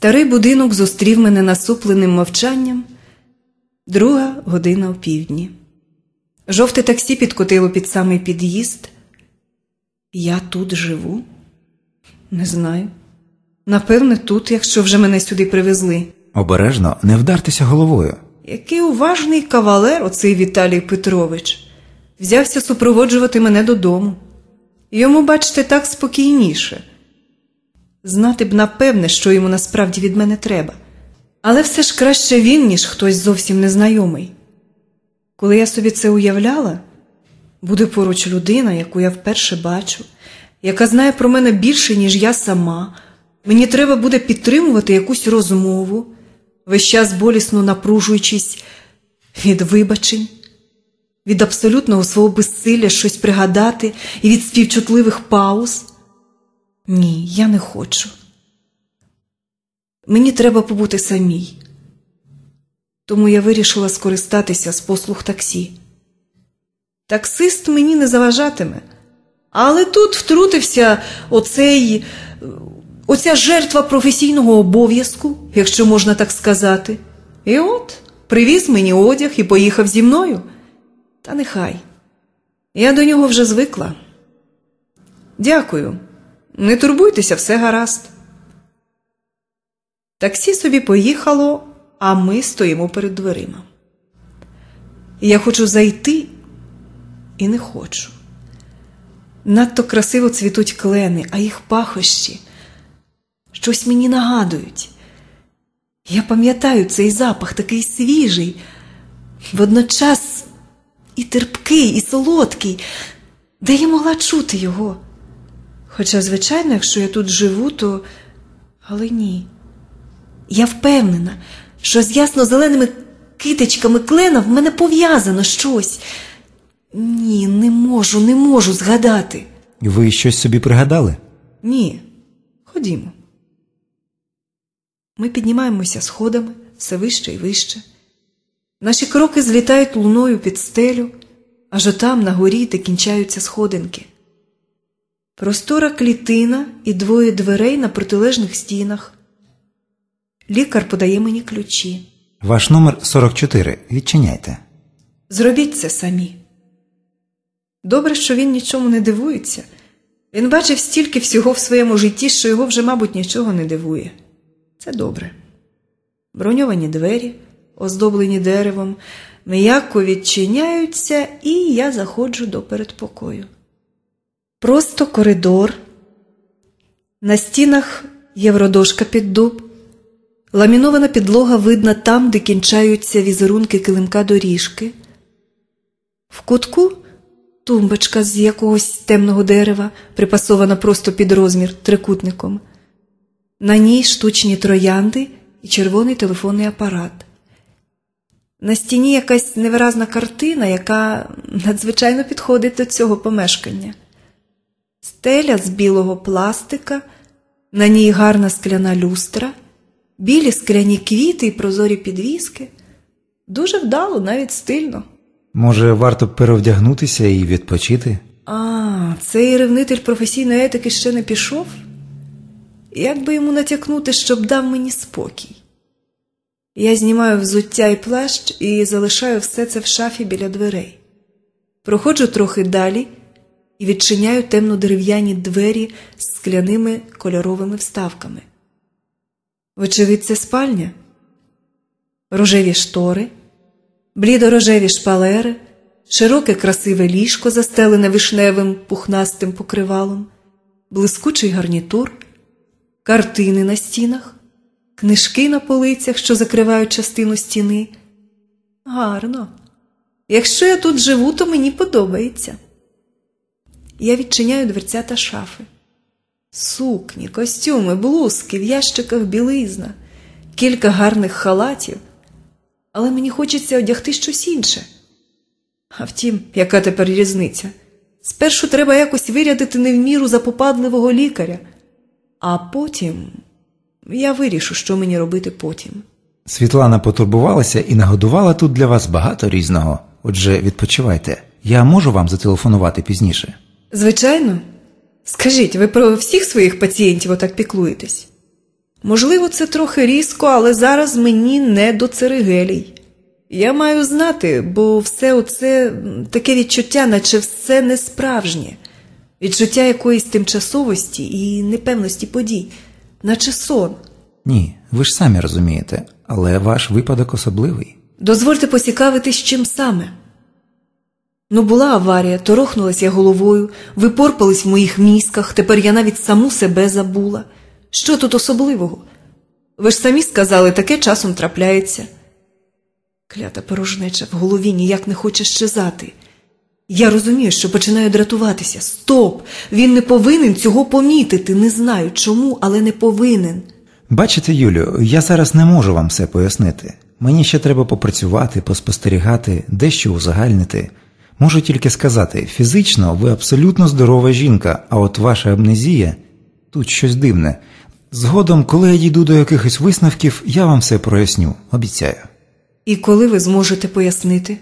Старий будинок зустрів мене насупленим мовчанням. Друга година опівдні. Жовте таксі підкотило під самий під'їзд. Я тут живу? Не знаю. Напевне, тут, якщо вже мене сюди привезли. Обережно не вдартеся головою. Який уважний кавалер оцей Віталій Петрович. Взявся супроводжувати мене додому. Йому, бачите, так спокійніше. Знати б напевне, що йому насправді від мене треба. Але все ж краще він, ніж хтось зовсім незнайомий. Коли я собі це уявляла, буде поруч людина, яку я вперше бачу, яка знає про мене більше, ніж я сама. Мені треба буде підтримувати якусь розмову, весь час болісно напружуючись від вибачень, від абсолютного свого безсилля щось пригадати і від співчутливих пауз. Ні, я не хочу. Мені треба побути самій. Тому я вирішила скористатися з послуг таксі. Таксист мені не заважатиме. Але тут втрутився оцей, оця жертва професійного обов'язку, якщо можна так сказати. І от привіз мені одяг і поїхав зі мною. Та нехай. Я до нього вже звикла. Дякую. Не турбуйтеся, все гаразд. Таксі собі поїхало, а ми стоїмо перед дверима. Я хочу зайти і не хочу. Надто красиво цвітуть клени, а їх пахощі щось мені нагадують. Я пам'ятаю цей запах такий свіжий, водночас і терпкий, і солодкий, де я могла чути його. Хоча, звичайно, якщо я тут живу, то. Але ні. Я впевнена, що з ясно-зеленими китичками клена в мене пов'язано щось. Ні, не можу, не можу згадати. Ви щось собі пригадали? Ні. Ходімо. Ми піднімаємося сходами все вище і вище. Наші кроки злітають луною під стелю, аж отам на горі, де кінчаються сходинки. Простора клітина і двоє дверей на протилежних стінах. Лікар подає мені ключі. Ваш номер 44. Відчиняйте. Зробіть це самі. Добре, що він нічому не дивується. Він бачив стільки всього в своєму житті, що його вже, мабуть, нічого не дивує. Це добре. Броньовані двері, оздоблені деревом, м'яко відчиняються, і я заходжу до передпокою. Просто коридор. На стінах євродошка під дуб. Ламінована підлога видна там, де кінчаються візерунки килимка доріжки. В кутку тумбочка з якогось темного дерева, припасована просто під розмір трикутником. На ній штучні троянди і червоний телефонний апарат. На стіні якась невиразна картина, яка надзвичайно підходить до цього помешкання. Стеля з білого пластика, на ній гарна скляна люстра, білі скляні квіти і прозорі підвіски. Дуже вдало, навіть стильно. Може, варто перевдягнутися і відпочити? А, цей ревнитель професійної етики ще не пішов? Як би йому натякнути, щоб дав мені спокій? Я знімаю взуття і плащ і залишаю все це в шафі біля дверей. Проходжу трохи далі і відчиняю темно-дерев'яні двері з скляними кольоровими вставками. Вочевидь, це спальня, рожеві штори, блідорожеві шпалери, широке красиве ліжко, застелене вишневим пухнастим покривалом, блискучий гарнітур, картини на стінах, книжки на полицях, що закривають частину стіни. Гарно. Якщо я тут живу, то мені подобається. Я відчиняю дверця та шафи. Сукні, костюми, блузки, в ящиках білизна, кілька гарних халатів. Але мені хочеться одягти щось інше. А втім, яка тепер різниця? Спершу треба якось вирядити не в міру запопадливого лікаря, а потім я вирішу, що мені робити потім. Світлана потурбувалася і нагодувала тут для вас багато різного. Отже, відпочивайте. Я можу вам зателефонувати пізніше. Звичайно. Скажіть, ви про всіх своїх пацієнтів отак піклуєтесь? Можливо, це трохи різко, але зараз мені не до церегелій. Я маю знати, бо все оце таке відчуття, наче все не справжнє, відчуття якоїсь тимчасовості і непевності подій, наче сон. Ні, ви ж самі розумієте, але ваш випадок особливий. Дозвольте поцікавитись, чим саме. Ну, була аварія, торохнулась я головою, ви порпались в моїх мізках, тепер я навіть саму себе забула. Що тут особливого? Ви ж самі сказали, таке часом трапляється. Клята порожнеча в голові ніяк не хоче щезати. Я розумію, що починаю дратуватися. Стоп! Він не повинен цього помітити. Не знаю чому, але не повинен. Бачите, Юлю, я зараз не можу вам все пояснити. Мені ще треба попрацювати, поспостерігати, дещо узагальнити. Можу тільки сказати, фізично ви абсолютно здорова жінка, а от ваша амнезія тут щось дивне. Згодом, коли я дійду до якихось висновків, я вам все проясню, обіцяю. І коли ви зможете пояснити?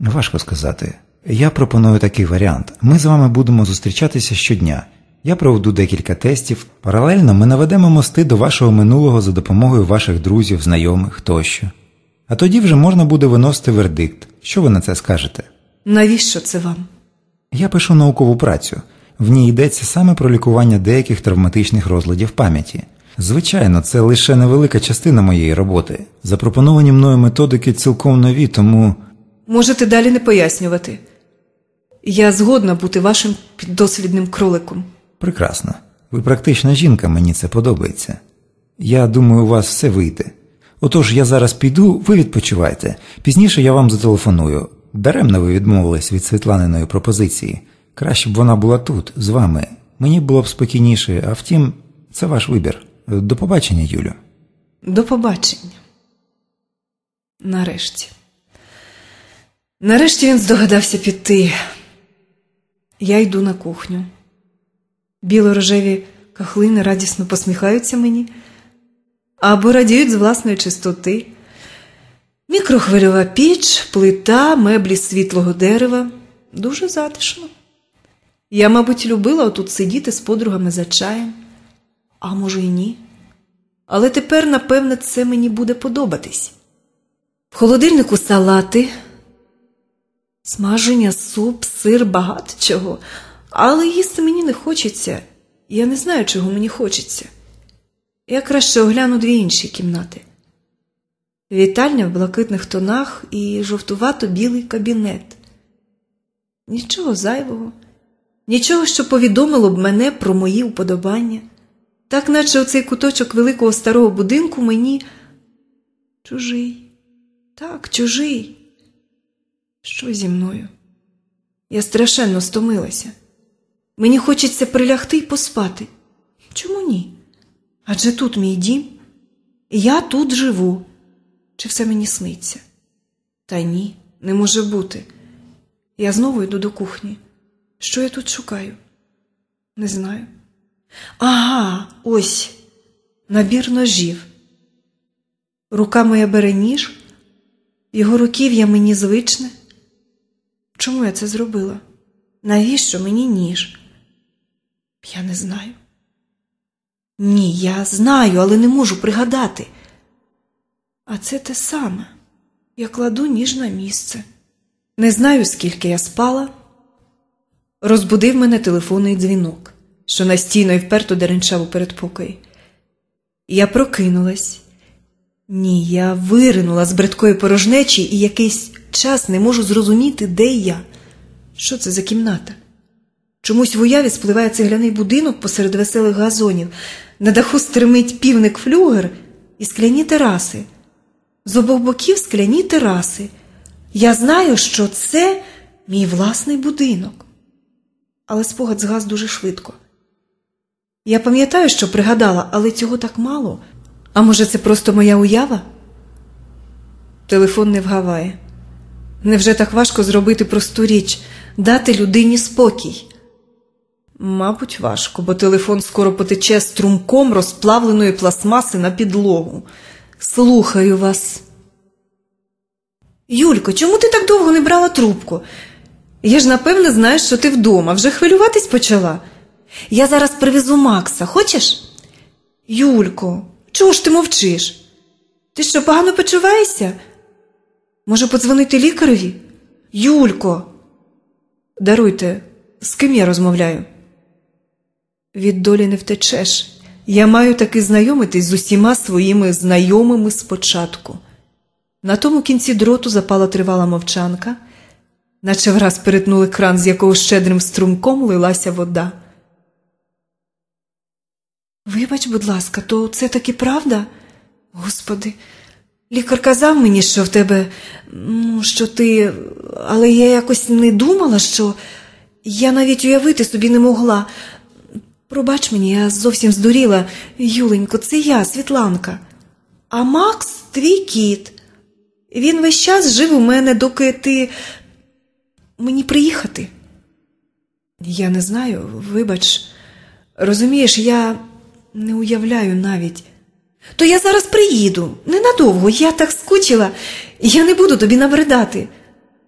Важко сказати. Я пропоную такий варіант. Ми з вами будемо зустрічатися щодня. Я проведу декілька тестів. Паралельно ми наведемо мости до вашого минулого за допомогою ваших друзів, знайомих тощо. А тоді вже можна буде виносити вердикт. Що ви на це скажете? Навіщо це вам? Я пишу наукову працю. В ній йдеться саме про лікування деяких травматичних розладів пам'яті. Звичайно, це лише невелика частина моєї роботи. Запропоновані мною методики цілком нові, тому Можете далі не пояснювати. Я згодна бути вашим піддослідним кроликом. Прекрасно. Ви практична жінка, мені це подобається. Я думаю, у вас все вийде. Отож, я зараз піду, ви відпочивайте. Пізніше я вам зателефоную. Даремно ви відмовились від Світланиної пропозиції. Краще б вона була тут, з вами. Мені було б спокійніше, а втім, це ваш вибір. До побачення, Юлю. До побачення. Нарешті. Нарешті він здогадався піти. Я йду на кухню. Біло-рожеві кахлини радісно посміхаються мені або радіють з власної чистоти. Мікрохвильова піч, плита, меблі світлого дерева. Дуже затишно. Я, мабуть, любила отут сидіти з подругами за чаєм, а може і ні. Але тепер, напевне, це мені буде подобатись. В холодильнику салати, смаження, суп, сир, багато чого. Але їсти мені не хочеться. Я не знаю, чого мені хочеться. Я краще огляну дві інші кімнати. Вітальня в блакитних тонах і жовтувато-білий кабінет. Нічого зайвого, нічого, що повідомило б мене про мої уподобання. Так наче оцей куточок великого старого будинку мені чужий. Так, чужий. Що зі мною? Я страшенно стомилася. Мені хочеться прилягти й поспати. Чому ні? Адже тут мій дім, і я тут живу. Чи все мені сниться? Та ні, не може бути. Я знову йду до кухні. Що я тут шукаю? Не знаю. Ага, ось набір ножів. Рука моя бере ніж, його руків'я мені звичне. Чому я це зробила? Навіщо мені ніж? Я не знаю. Ні, я знаю, але не можу пригадати. А це те саме. Я кладу ніж на місце. Не знаю, скільки я спала. Розбудив мене телефонний дзвінок, що настійно і вперто деренчав у передпокої. Я прокинулась. Ні, я виринула з бридкої порожнечі і якийсь час не можу зрозуміти, де я. Що це за кімната? Чомусь в уяві спливає цегляний будинок посеред веселих газонів, на даху стримить півник флюгер і скляні тераси. З обох боків скляні тераси. Я знаю, що це мій власний будинок. Але спогад згас дуже швидко. Я пам'ятаю, що пригадала, але цього так мало. А може, це просто моя уява? Телефон не вгаває. Невже так важко зробити просту річ, дати людині спокій? Мабуть, важко, бо телефон скоро потече струмком розплавленої пластмаси на підлогу. Слухаю вас. Юлько, чому ти так довго не брала трубку? Я ж напевне знаю, що ти вдома, вже хвилюватись почала. Я зараз привезу Макса, хочеш? Юлько, Чого ж ти мовчиш? Ти що, погано почуваєшся? Може, подзвонити лікареві? Юлько. Даруйте, з ким я розмовляю? Від долі не втечеш. Я маю таки знайомитись з усіма своїми знайомими спочатку. На тому кінці дроту запала тривала мовчанка, наче враз перетнули кран, з якого щедрим струмком лилася вода. Вибач, будь ласка, то це таки правда? Господи, лікар казав мені, що в тебе, ну, що ти, але я якось не думала, що я навіть уявити собі не могла. Пробач мені, я зовсім здуріла. Юленько, це я, Світланка. А Макс твій кіт. Він весь час жив у мене, доки ти мені приїхати. Я не знаю, вибач. Розумієш, я не уявляю навіть. То я зараз приїду. Ненадовго, я так скучила. Я не буду тобі набридати.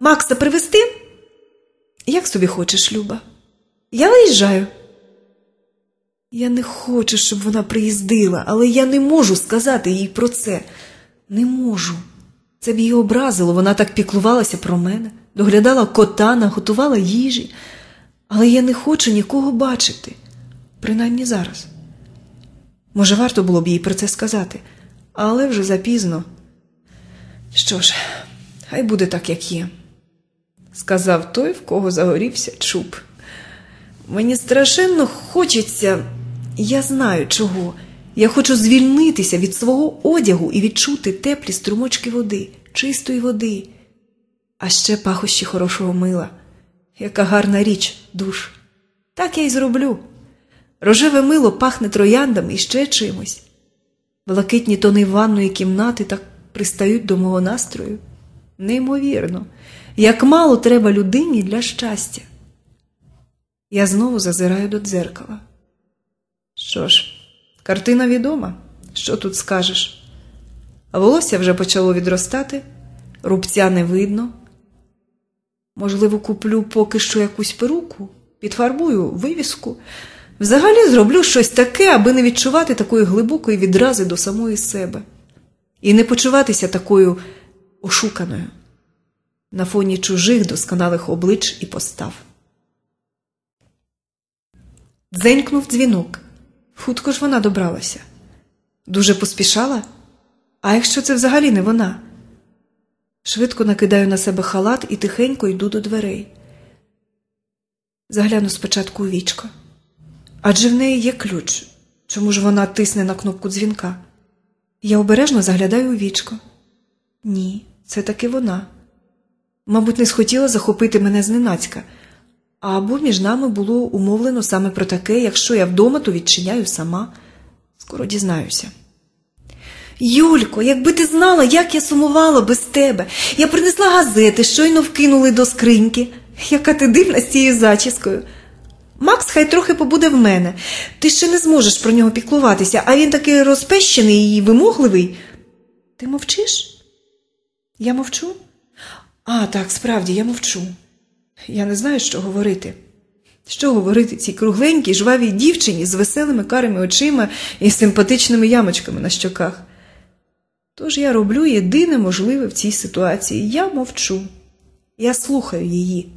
Макса привезти? Як собі хочеш, Люба? Я виїжджаю. Я не хочу, щоб вона приїздила, але я не можу сказати їй про це. Не можу. Це б її образило, вона так піклувалася про мене, доглядала кота, наготувала їжі. Але я не хочу нікого бачити, принаймні зараз. Може, варто було б їй про це сказати, але вже запізно. Що ж, хай буде так, як є, сказав той, в кого загорівся чуб. Мені страшенно хочеться, я знаю чого. Я хочу звільнитися від свого одягу і відчути теплі струмочки води, чистої води, а ще пахощі хорошого мила. Яка гарна річ, душ. Так я й зроблю. Рожеве мило пахне трояндами і ще чимось. Блакитні тони ванної кімнати так пристають до мого настрою. Неймовірно, як мало треба людині для щастя. Я знову зазираю до дзеркала. Що ж, картина відома, що тут скажеш? Волосся вже почало відростати, рубця не видно. Можливо, куплю поки що якусь перуку, підфарбую вивіску. Взагалі зроблю щось таке, аби не відчувати такої глибокої відрази до самої себе і не почуватися такою ошуканою на фоні чужих досконалих облич і постав. Дзенькнув дзвінок. Хутко ж вона добралася. Дуже поспішала? А якщо це взагалі не вона? Швидко накидаю на себе халат і тихенько йду до дверей. Загляну спочатку у вічко. Адже в неї є ключ. Чому ж вона тисне на кнопку дзвінка? Я обережно заглядаю у вічко. Ні, це таки вона. Мабуть, не схотіла захопити мене зненацька, або між нами було умовлено саме про таке, якщо я вдома, то відчиняю сама. Скоро дізнаюся. Юлько, якби ти знала, як я сумувала без тебе. Я принесла газети, щойно вкинули до скриньки. Яка ти дивна з цією зачіскою. Макс хай трохи побуде в мене. Ти ще не зможеш про нього піклуватися, а він такий розпещений і вимогливий. Ти мовчиш? Я мовчу? А, так, справді, я мовчу. Я не знаю, що говорити. Що говорити цій кругленькій, жвавій дівчині з веселими карими очима і симпатичними ямочками на щоках. Тож я роблю єдине можливе в цій ситуації я мовчу, я слухаю її.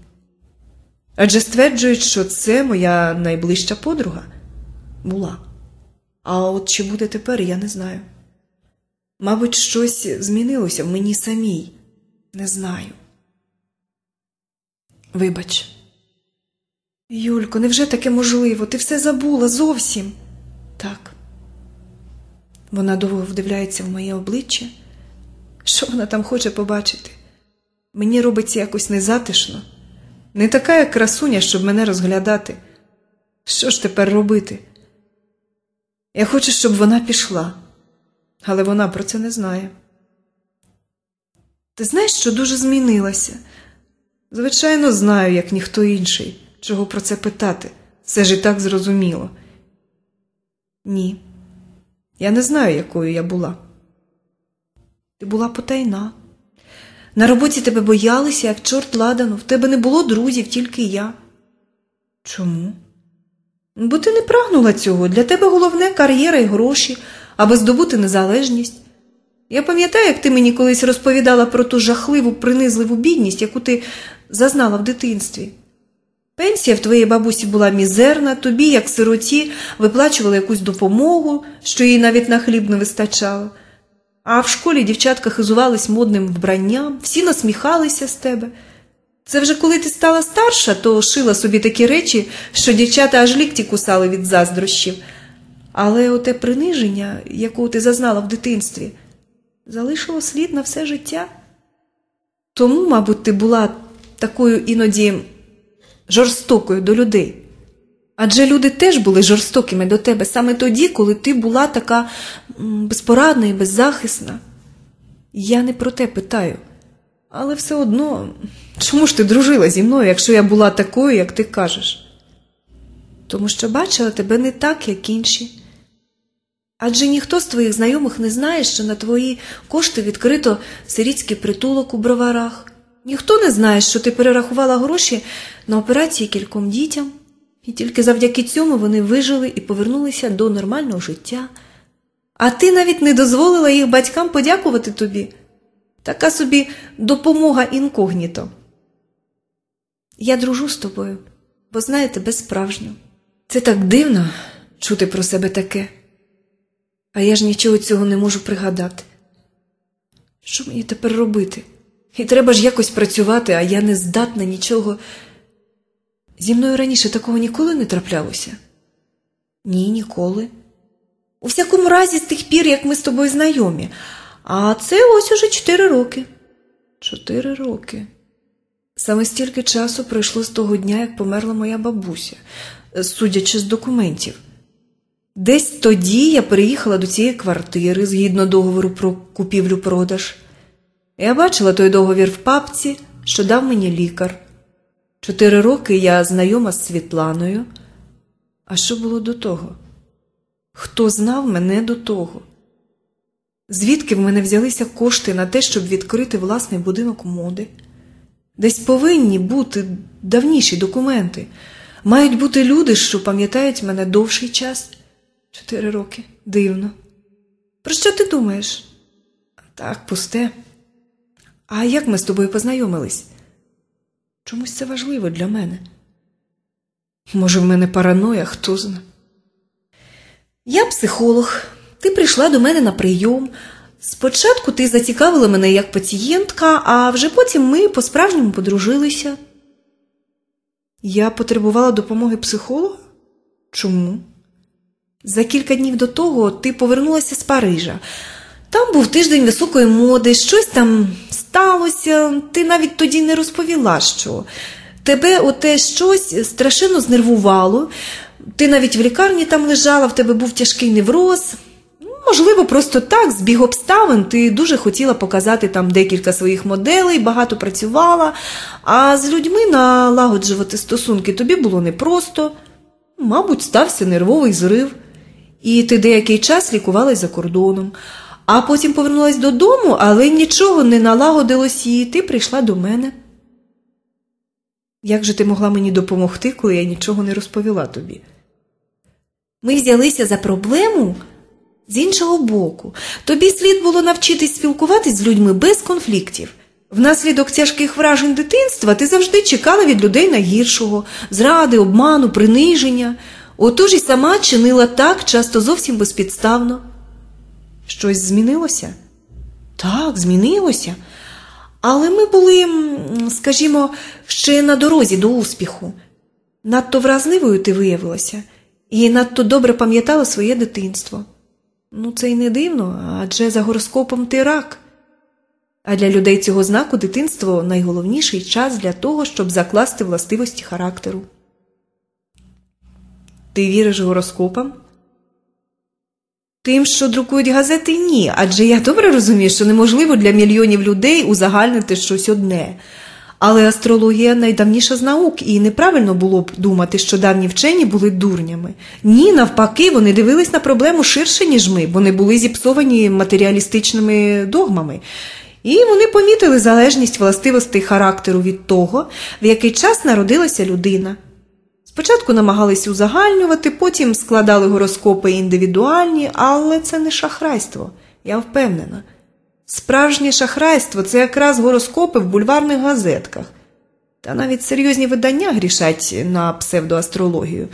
Адже стверджують, що це моя найближча подруга була. А от чи буде тепер, я не знаю. Мабуть, щось змінилося в мені самій, не знаю. Вибач. Юлько, невже таке можливо? Ти все забула зовсім? Так. Вона довго вдивляється в моє обличчя. Що вона там хоче побачити? Мені робиться якось незатишно. Не така, як красуня, щоб мене розглядати. Що ж тепер робити? Я хочу, щоб вона пішла, але вона про це не знає. Ти знаєш, що дуже змінилася? Звичайно, знаю, як ніхто інший, чого про це питати. Це ж і так зрозуміло. Ні, я не знаю, якою я була. Ти була потайна. На роботі тебе боялися, як чорт ладану, в тебе не було друзів, тільки я. Чому? Бо ти не прагнула цього. Для тебе головне кар'єра і гроші, аби здобути незалежність. Я пам'ятаю, як ти мені колись розповідала про ту жахливу, принизливу бідність, яку ти зазнала в дитинстві. Пенсія в твоїй бабусі була мізерна, тобі, як сироті, виплачували якусь допомогу, що їй навіть на хліб не вистачало. А в школі дівчатка хизувались модним вбранням, всі насміхалися з тебе. Це вже коли ти стала старша, то шила собі такі речі, що дівчата аж лікті кусали від заздрощів. Але оте приниження, якого ти зазнала в дитинстві, залишило слід на все життя. Тому, мабуть, ти була такою іноді жорстокою до людей. Адже люди теж були жорстокими до тебе саме тоді, коли ти була така безпорадна і беззахисна. Я не про те питаю, але все одно, чому ж ти дружила зі мною, якщо я була такою, як ти кажеш? Тому що бачила тебе не так, як інші. Адже ніхто з твоїх знайомих не знає, що на твої кошти відкрито сирітський притулок у броварах. Ніхто не знає, що ти перерахувала гроші на операції кільком дітям, і тільки завдяки цьому вони вижили і повернулися до нормального життя. А ти навіть не дозволила їх батькам подякувати тобі. Така собі допомога інкогніто. Я дружу з тобою, бо знаю тебе справжньо. Це так дивно чути про себе таке, а я ж нічого цього не можу пригадати. Що мені тепер робити? І треба ж якось працювати, а я не здатна нічого. Зі мною раніше такого ніколи не траплялося? Ні, ніколи. У всякому разі, з тих пір, як ми з тобою знайомі. А це ось уже чотири роки. Чотири роки. Саме стільки часу пройшло з того дня, як померла моя бабуся, судячи з документів. Десь тоді я переїхала до цієї квартири згідно договору про купівлю-продаж. Я бачила той договір в папці, що дав мені лікар. Чотири роки я знайома з Світланою. А що було до того? Хто знав мене до того? Звідки в мене взялися кошти на те, щоб відкрити власний будинок моди? Десь повинні бути давніші документи. Мають бути люди, що пам'ятають мене довший час. Чотири роки. Дивно. Про що ти думаєш? Так, пусте. А як ми з тобою познайомились? Чомусь це важливо для мене. Може, в мене параноя, хто зна. Я психолог. Ти прийшла до мене на прийом. Спочатку ти зацікавила мене як пацієнтка, а вже потім ми по-справжньому подружилися. Я потребувала допомоги психолога? Чому? За кілька днів до того ти повернулася з Парижа. Там був тиждень високої моди, щось там сталося, ти навіть тоді не розповіла, що тебе оте щось страшенно знервувало, ти навіть в лікарні там лежала, в тебе був тяжкий невроз. Можливо, просто так, збіг обставин, ти дуже хотіла показати там декілька своїх моделей, багато працювала, а з людьми налагоджувати стосунки тобі було непросто. Мабуть, стався нервовий зрив, і ти деякий час лікувалась за кордоном а потім повернулась додому, але нічого не налагодилось і ти прийшла до мене. Як же ти могла мені допомогти, коли я нічого не розповіла тобі? Ми взялися за проблему з іншого боку. Тобі слід було навчитись спілкуватись з людьми без конфліктів. Внаслідок тяжких вражень дитинства ти завжди чекала від людей найгіршого, зради, обману, приниження. Отож і сама чинила так, часто зовсім безпідставно. Щось змінилося? Так, змінилося. Але ми були, скажімо, ще на дорозі до успіху. Надто вразливою ти виявилася і надто добре пам'ятала своє дитинство. Ну, це й не дивно, адже за гороскопом ти рак. А для людей цього знаку дитинство найголовніший час для того, щоб закласти властивості характеру. Ти віриш гороскопам? Тим, що друкують газети, ні, адже я добре розумію, що неможливо для мільйонів людей узагальнити щось одне. Але астрологія найдавніша з наук, і неправильно було б думати, що давні вчені були дурнями. Ні, навпаки, вони дивились на проблему ширше, ніж ми, бо не були зіпсовані матеріалістичними догмами. І вони помітили залежність властивостей характеру від того, в який час народилася людина. Спочатку намагались узагальнювати, потім складали гороскопи індивідуальні, але це не шахрайство, я впевнена. Справжнє шахрайство це якраз гороскопи в бульварних газетках. Та навіть серйозні видання грішать на псевдоастрологію.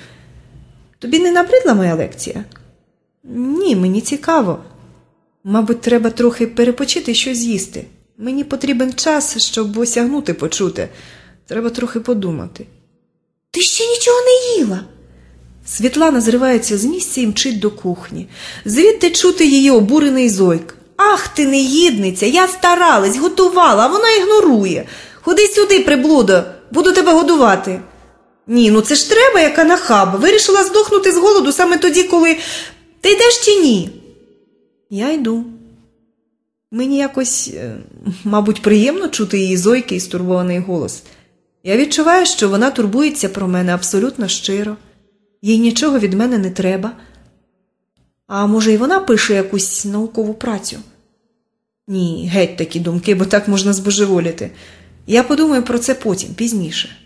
Тобі не набридла моя лекція? Ні, мені цікаво. Мабуть, треба трохи перепочити щось з'їсти. Мені потрібен час, щоб осягнути почути. Треба трохи подумати. Ти ще нічого не їла. Світлана зривається з місця і мчить до кухні. Звідти чути її обурений зойк. Ах ти негідниця, я старалась, готувала, а вона ігнорує. Ходи сюди, приблудо, буду тебе годувати. Ні, ну це ж треба, яка нахаба. Вирішила здохнути з голоду саме тоді, коли. Ти йдеш чи ні? Я йду. Мені якось, е, мабуть, приємно чути її зойкий і стурбований голос. Я відчуваю, що вона турбується про мене абсолютно щиро, їй нічого від мене не треба. А може, і вона пише якусь наукову працю? Ні, геть такі думки, бо так можна збожеволіти. Я подумаю про це потім, пізніше.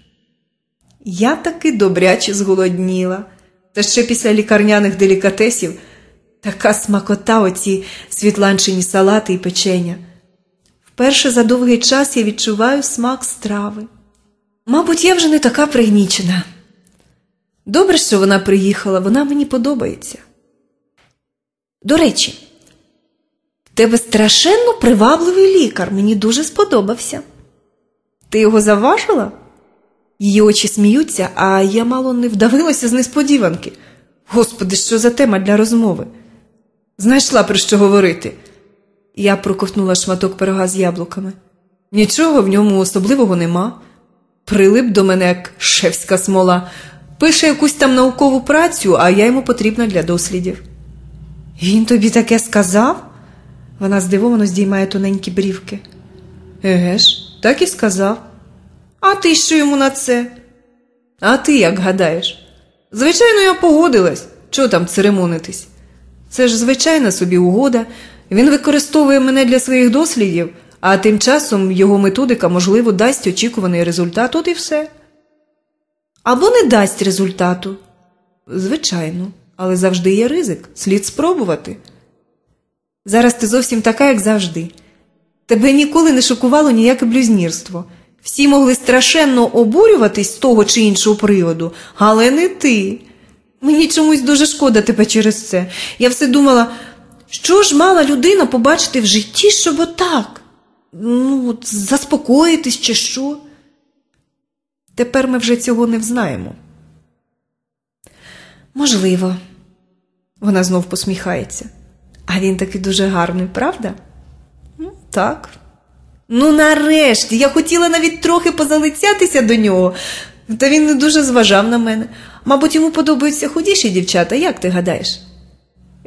Я таки добряче зголодніла, та ще після лікарняних делікатесів така смакота оці світланчині салати і печення. Вперше за довгий час я відчуваю смак страви. Мабуть, я вже не така пригнічена. Добре, що вона приїхала, вона мені подобається. До речі, тебе страшенно привабливий лікар, мені дуже сподобався. Ти його заважила? Її очі сміються, а я мало не вдавилася з несподіванки. Господи, що за тема для розмови? Знайшла про що говорити. Я проковтнула шматок пирога з яблуками. Нічого в ньому особливого нема. Прилип до мене як шефська смола, пише якусь там наукову працю, а я йому потрібна для дослідів. Він тобі таке сказав? Вона здивовано здіймає тоненькі брівки. Еге ж, так і сказав. А ти що йому на це? А ти як гадаєш? Звичайно, я погодилась. Чого там церемонитись? Це ж звичайна собі угода. Він використовує мене для своїх дослідів, а тим часом його методика, можливо, дасть очікуваний результат, от і все. Або не дасть результату. Звичайно, але завжди є ризик, слід спробувати. Зараз ти зовсім така, як завжди. Тебе ніколи не шокувало ніяке блюзнірство. Всі могли страшенно обурюватись з того чи іншого приводу, але не ти. Мені чомусь дуже шкода тебе через це. Я все думала, що ж мала людина побачити в житті, щоб отак? Ну, заспокоїтись чи що? Тепер ми вже цього не взнаємо. Можливо, вона знов посміхається. А він таки дуже гарний, правда? Ну, Так. Ну, нарешті, я хотіла навіть трохи позалицятися до нього, та він не дуже зважав на мене. Мабуть, йому подобаються худіші дівчата, як ти гадаєш?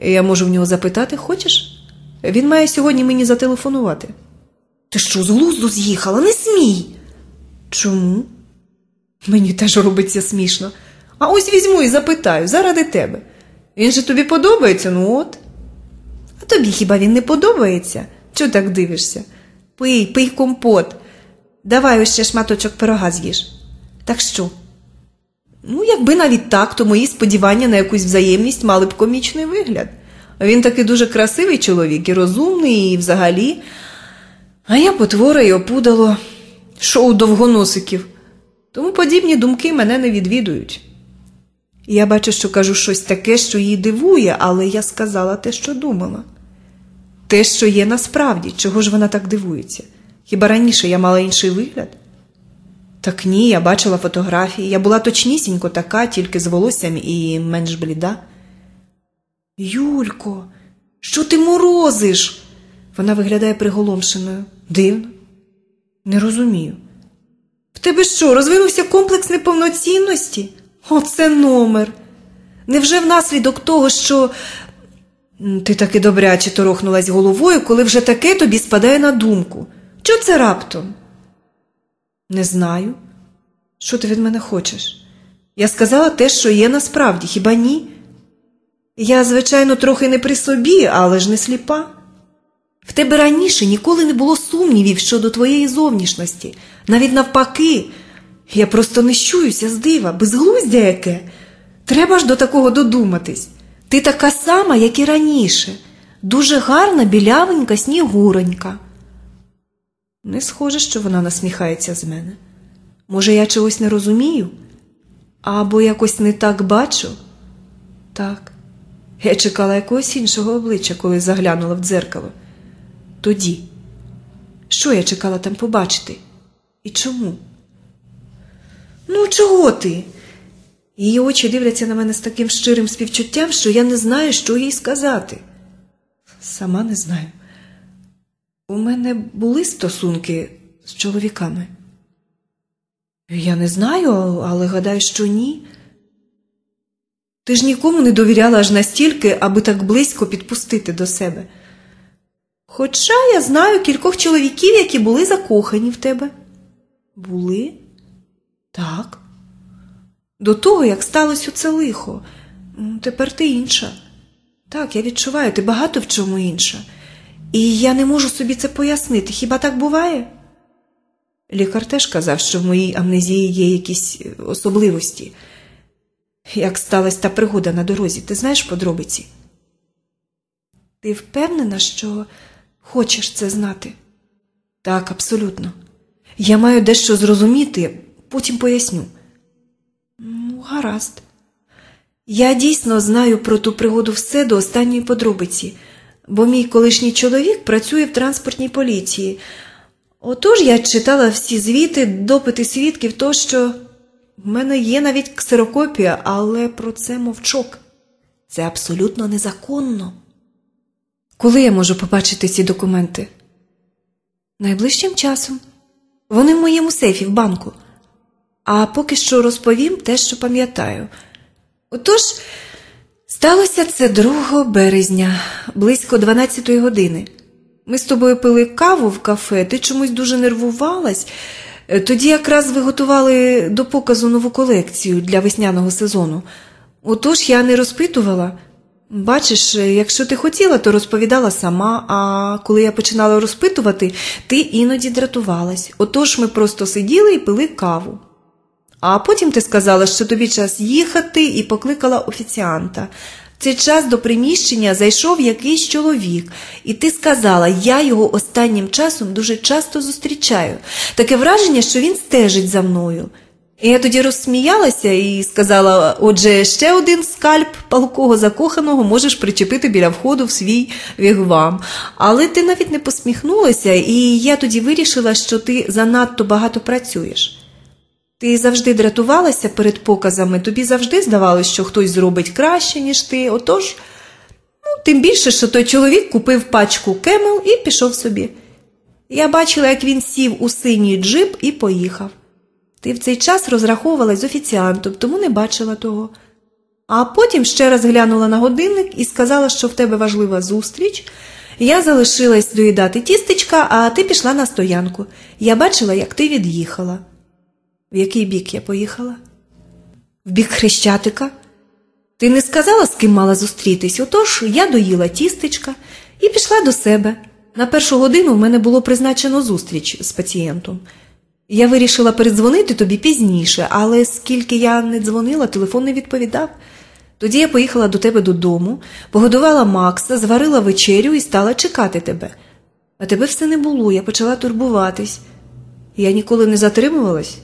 Я можу в нього запитати, хочеш? Він має сьогодні мені зателефонувати. Ти що, з глузду з'їхала? Не смій. Чому? Мені теж робиться смішно. А ось візьму і запитаю заради тебе. Він же тобі подобається, ну от. А тобі хіба він не подобається? Чого так дивишся? Пий, пий компот. Давай ще шматочок пирога з'їж. Так що? Ну, якби навіть так, то мої сподівання на якусь взаємність мали б комічний вигляд. Він таки дуже красивий чоловік і розумний, і взагалі. А я потвора і опудало шоу довгоносиків. Тому подібні думки мене не відвідують. Я бачу, що кажу щось таке, що її дивує, але я сказала те, що думала. Те, що є насправді, чого ж вона так дивується? Хіба раніше я мала інший вигляд? Так ні, я бачила фотографії. Я була точнісінько така, тільки з волоссям і менш бліда. Юлько, що ти морозиш? Вона виглядає приголомшеною. Дивно. Не розумію. В тебе що, розвинувся комплекс неповноцінності? Оце номер. Невже внаслідок того, що ти таки добряче торохнулась головою, коли вже таке тобі спадає на думку? Що це раптом? Не знаю. Що ти від мене хочеш? Я сказала те, що є насправді, хіба ні? Я, звичайно, трохи не при собі, але ж не сліпа. В тебе раніше ніколи не було сумнівів щодо твоєї зовнішності, навіть навпаки, Я просто не щуюся з дива, безглуздя яке. Треба ж до такого додуматись. Ти така сама, як і раніше, дуже гарна, білявенька снігуронька. Не схоже, що вона насміхається з мене. Може, я чогось не розумію? Або якось не так бачу? Так. Я чекала якогось іншого обличчя, коли заглянула в дзеркало. Тоді. Що я чекала там побачити? І чому? Ну, чого ти? Її очі дивляться на мене з таким щирим співчуттям, що я не знаю, що їй сказати. Сама не знаю. У мене були стосунки з чоловіками. Я не знаю, але гадаю, що ні. Ти ж нікому не довіряла аж настільки, аби так близько підпустити до себе. Хоча я знаю кількох чоловіків, які були закохані в тебе. Були? Так. До того, як сталося це лихо. Тепер ти інша. Так, я відчуваю, ти багато в чому інша. І я не можу собі це пояснити. Хіба так буває? Лікар теж казав, що в моїй амнезії є якісь особливості. Як сталася та пригода на дорозі, ти знаєш подробиці? Ти впевнена, що хочеш це знати? Так, абсолютно. Я маю дещо зрозуміти, потім поясню. Ну, гаразд. Я дійсно знаю про ту пригоду все до останньої подробиці, бо мій колишній чоловік працює в транспортній поліції. Отож я читала всі звіти, допити свідків, тощо в мене є навіть ксерокопія, але про це мовчок. Це абсолютно незаконно. Коли я можу побачити ці документи? Найближчим часом. Вони в моєму сейфі в банку. А поки що розповім те, що пам'ятаю. Отож, сталося це 2 березня, близько 12 години. Ми з тобою пили каву в кафе, ти чомусь дуже нервувалась. Е, Тоді якраз ви готували до показу нову колекцію для весняного сезону. Отож я не розпитувала. Бачиш, е, якщо ти хотіла, то розповідала сама, а коли я починала розпитувати, ти іноді дратувалась. Отож ми просто сиділи і пили каву. А потім ти сказала, що тобі час їхати, і покликала офіціанта. Цей час до приміщення зайшов якийсь чоловік, і ти сказала, я його останнім часом дуже часто зустрічаю. Таке враження, що він стежить за мною. Я тоді розсміялася і сказала: отже, ще один скальп палкого закоханого можеш причепити біля входу в свій вігвам. Але ти навіть не посміхнулася, і я тоді вирішила, що ти занадто багато працюєш. Ти завжди дратувалася перед показами, тобі завжди здавалось, що хтось зробить краще, ніж ти. Отож, ну, тим більше, що той чоловік купив пачку кемел і пішов собі. Я бачила, як він сів у синій джип і поїхав. Ти в цей час розраховувалась з офіціантом, тому не бачила того. А потім ще раз глянула на годинник і сказала, що в тебе важлива зустріч. Я залишилась доїдати тістечка, а ти пішла на стоянку. Я бачила, як ти від'їхала. В який бік я поїхала? В бік Хрещатика. Ти не сказала, з ким мала зустрітись, отож я доїла тістечка і пішла до себе. На першу годину в мене було призначено зустріч з пацієнтом. Я вирішила передзвонити тобі пізніше, але скільки я не дзвонила, телефон не відповідав. Тоді я поїхала до тебе додому, погодувала Макса, зварила вечерю і стала чекати тебе. А тебе все не було, я почала турбуватись. Я ніколи не затримувалась.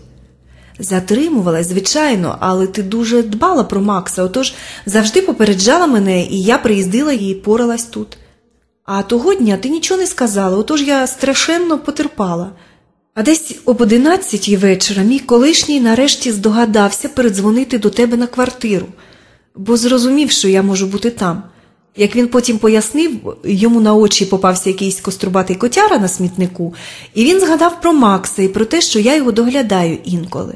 Затримувалась, звичайно, але ти дуже дбала про Макса, отож завжди попереджала мене, і я приїздила і поралась тут. А того дня ти нічого не сказала, отож я страшенно потерпала. А десь об одинадцятій вечора мій колишній нарешті здогадався передзвонити до тебе на квартиру, бо зрозумів, що я можу бути там. Як він потім пояснив, йому на очі попався якийсь кострубатий котяра на смітнику, і він згадав про Макса і про те, що я його доглядаю інколи.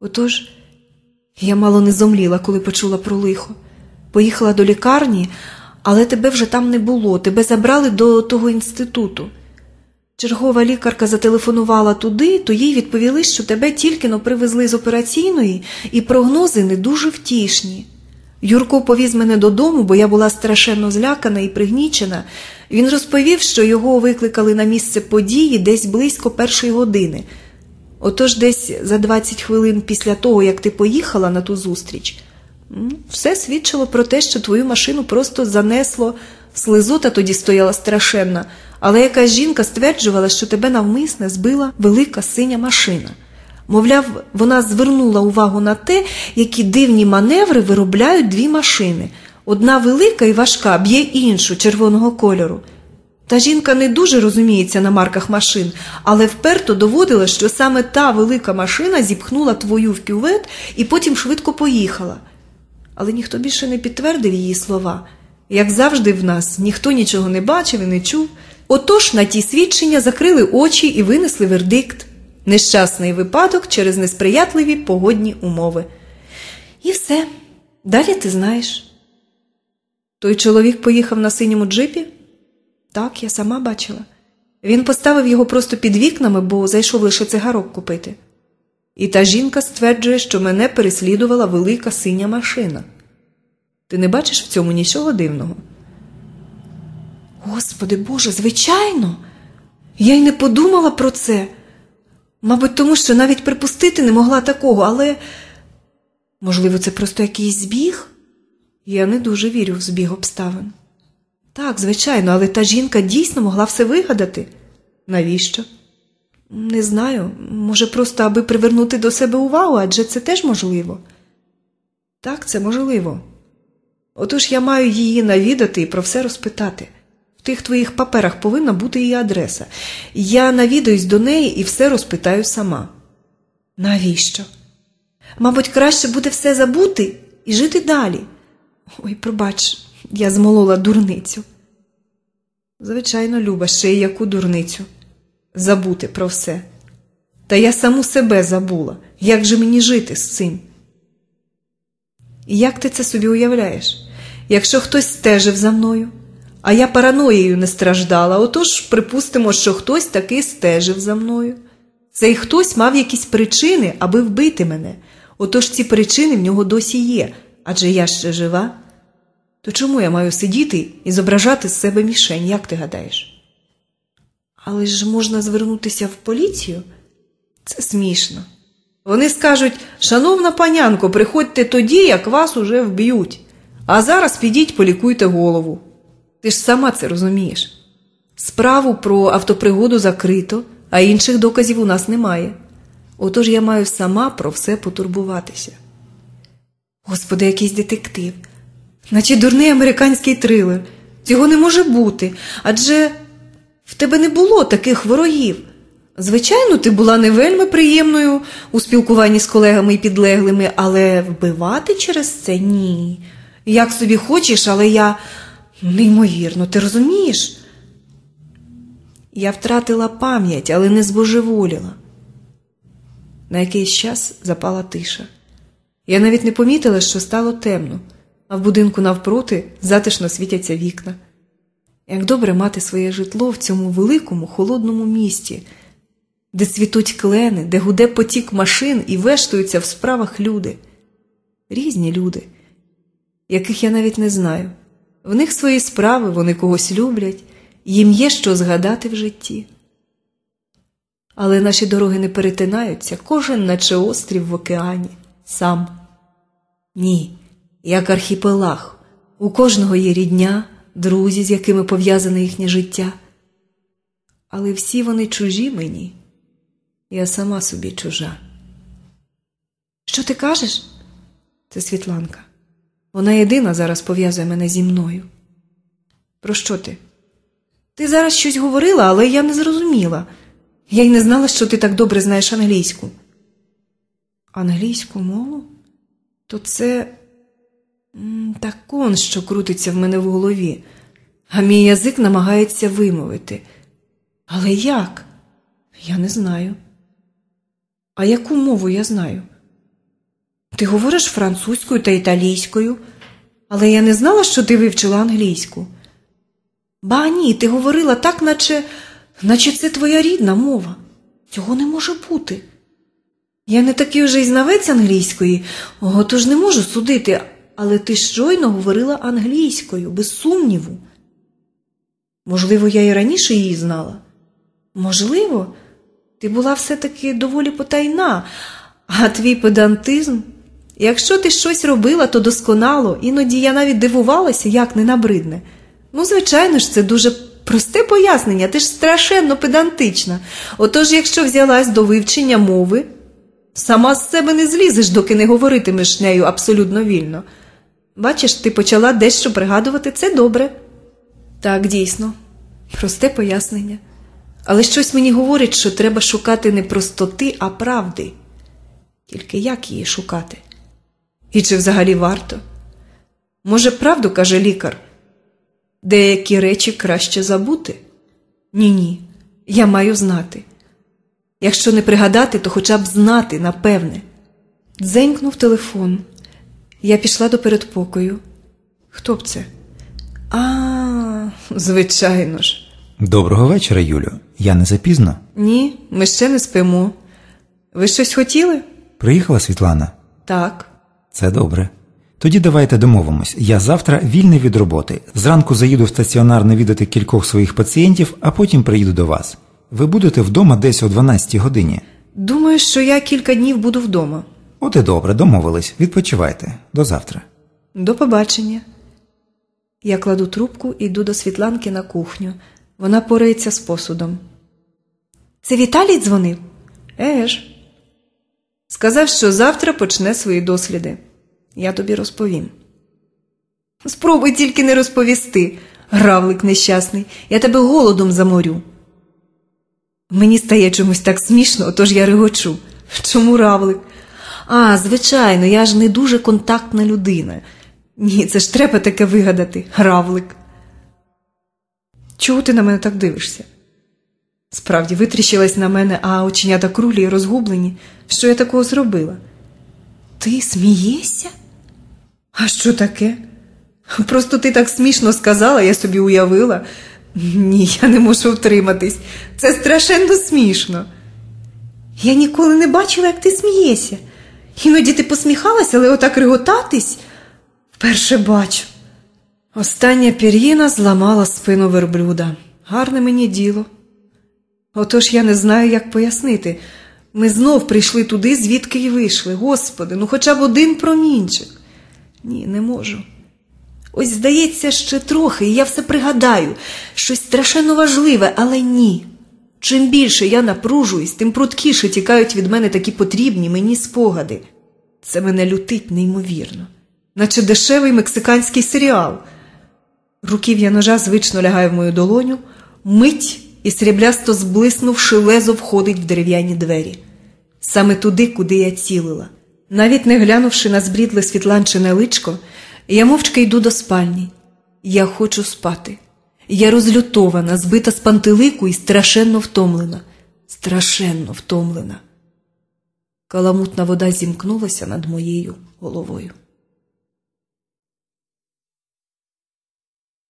Отож, я мало не зомліла, коли почула про лихо. Поїхала до лікарні, але тебе вже там не було, тебе забрали до того інституту. Чергова лікарка зателефонувала туди, то їй відповіли, що тебе тільки но привезли з операційної, і прогнози не дуже втішні. Юрко повіз мене додому, бо я була страшенно злякана і пригнічена. Він розповів, що його викликали на місце події десь близько першої години. Отож десь за 20 хвилин після того, як ти поїхала на ту зустріч, все свідчило про те, що твою машину просто занесло, слизота тоді стояла страшенна, але якась жінка стверджувала, що тебе навмисне збила велика синя машина. Мовляв, вона звернула увагу на те, які дивні маневри виробляють дві машини. Одна велика і важка б'є іншу червоного кольору. Та жінка не дуже розуміється на марках машин, але вперто доводила, що саме та велика машина зіпхнула твою в кювет і потім швидко поїхала. Але ніхто більше не підтвердив її слова. Як завжди в нас, ніхто нічого не бачив і не чув. Отож на ті свідчення закрили очі і винесли вердикт. Нещасний випадок через несприятливі погодні умови. І все. Далі ти знаєш. Той чоловік поїхав на синьому джипі? Так, я сама бачила. Він поставив його просто під вікнами, бо зайшов лише цигарок купити. І та жінка стверджує, що мене переслідувала велика синя машина. Ти не бачиш в цьому нічого дивного? Господи Боже, звичайно. Я й не подумала про це. Мабуть, тому що навіть припустити не могла такого, але можливо, це просто якийсь збіг? Я не дуже вірю в збіг обставин. Так, звичайно, але та жінка дійсно могла все вигадати. Навіщо? Не знаю. Може, просто аби привернути до себе увагу, адже це теж можливо. Так, це можливо. Отож я маю її навідати і про все розпитати. В тих твоїх паперах повинна бути її адреса. Я навідаюсь до неї і все розпитаю сама. Навіщо? Мабуть, краще буде все забути і жити далі. Ой, пробач, я змолола дурницю. Звичайно, Люба, ще й яку дурницю. Забути про все. Та я саму себе забула. Як же мені жити з цим? І як ти це собі уявляєш? Якщо хтось стежив за мною, а я параноєю не страждала, отож припустимо, що хтось таки стежив за мною. Цей хтось мав якісь причини, аби вбити мене. Отож ці причини в нього досі є, адже я ще жива. То чому я маю сидіти і зображати з себе мішень, як ти гадаєш? Але ж можна звернутися в поліцію? Це смішно. Вони скажуть, шановна панянко, приходьте тоді, як вас уже вб'ють, а зараз підіть полікуйте голову. Ти ж сама це розумієш. Справу про автопригоду закрито, а інших доказів у нас немає. Отож я маю сама про все потурбуватися. Господи, якийсь детектив, наче дурний американський трилер. Цього не може бути, адже в тебе не було таких ворогів. Звичайно, ти була не вельми приємною у спілкуванні з колегами і підлеглими, але вбивати через це ні. Як собі хочеш, але я неймовірно, ти розумієш? Я втратила пам'ять, але не збожеволіла. На якийсь час запала тиша. Я навіть не помітила, що стало темно, а в будинку навпроти затишно світяться вікна. Як добре мати своє житло в цьому великому холодному місті, де цвітуть клени, де гуде потік машин і вештуються в справах люди, різні люди, яких я навіть не знаю. В них свої справи, вони когось люблять, їм є що згадати в житті. Але наші дороги не перетинаються, кожен, наче острів в океані, сам. Ні, як архіпелаг, у кожного є рідня, друзі, з якими пов'язане їхнє життя. Але всі вони чужі мені, я сама собі чужа. Що ти кажеш? Це Світланка. Вона єдина зараз пов'язує мене зі мною. Про що ти? Ти зараз щось говорила, але я не зрозуміла. Я й не знала, що ти так добре знаєш англійську. Англійську мову? То це так он, що крутиться в мене в голові, а мій язик намагається вимовити. Але як? Я не знаю. А яку мову я знаю? Ти говориш французькою та італійською, але я не знала, що ти вивчила англійську. Ба ні, ти говорила так, наче, наче це твоя рідна мова. Цього не може бути. Я не такий уже й знавець англійської, отож не можу судити, але ти щойно говорила англійською, без сумніву. Можливо, я і раніше її знала. Можливо, ти була все-таки доволі потайна, а твій педантизм. Якщо ти щось робила, то досконало, іноді я навіть дивувалася, як не набридне. Ну, звичайно ж, це дуже просте пояснення, ти ж страшенно педантична. Отож, якщо взялась до вивчення мови, сама з себе не злізеш, доки не говоритимеш нею абсолютно вільно. Бачиш, ти почала дещо пригадувати, це добре. Так, дійсно, просте пояснення. Але щось мені говорить, що треба шукати не простоти, а правди. Тільки як її шукати? І чи взагалі варто? Може, правду каже лікар? Деякі речі краще забути? Ні, ні, я маю знати. Якщо не пригадати, то хоча б знати, напевне. Дзенькнув телефон. Я пішла до передпокою. Хто б це? А, звичайно ж. Доброго вечора, Юлю. Я не запізно. Ні, ми ще не спимо. Ви щось хотіли? Приїхала Світлана? Так. Це добре. Тоді давайте домовимось. Я завтра вільний від роботи. Зранку заїду в стаціонар навідати кількох своїх пацієнтів, а потім приїду до вас. Ви будете вдома десь о 12 годині. Думаю, що я кілька днів буду вдома. От і добре, домовились. Відпочивайте. До завтра. До побачення. Я кладу трубку і йду до Світланки на кухню. Вона порається з посудом. Це Віталій дзвонив? Еге ж. Сказав, що завтра почне свої досліди. Я тобі розповім. Спробуй тільки не розповісти, гравлик нещасний, я тебе голодом заморю. Мені стає чомусь так смішно, отож я регочу. Чому равлик? А, звичайно, я ж не дуже контактна людина. Ні, це ж треба таке вигадати, равлик. Чого ти на мене так дивишся? Справді витріщилась на мене, а оченята крулі й розгублені. Що я такого зробила? Ти смієшся? А що таке? Просто ти так смішно сказала, я собі уявила. Ні, я не можу втриматись. Це страшенно смішно. Я ніколи не бачила, як ти смієшся. Іноді ти посміхалася, але отак реготатись вперше бачу. Остання пір'їна зламала спину верблюда. Гарне мені діло. Отож я не знаю, як пояснити. Ми знов прийшли туди, звідки й вийшли. Господи, ну хоча б один промінчик. Ні, не можу. Ось, здається, ще трохи, і я все пригадаю, щось страшенно важливе, але ні. Чим більше я напружуюсь, тим пруткіше тікають від мене такі потрібні мені спогади. Це мене лютить неймовірно, наче дешевий мексиканський серіал. Руків'я ножа звично лягає в мою долоню, мить і сріблясто зблиснувши лезо входить в дерев'яні двері. Саме туди, куди я цілила. Навіть не глянувши на збрідле світланчине личко, я мовчки йду до спальні. Я хочу спати. Я розлютована, збита з пантелику і страшенно втомлена. Страшенно втомлена. Каламутна вода зімкнулася над моєю головою.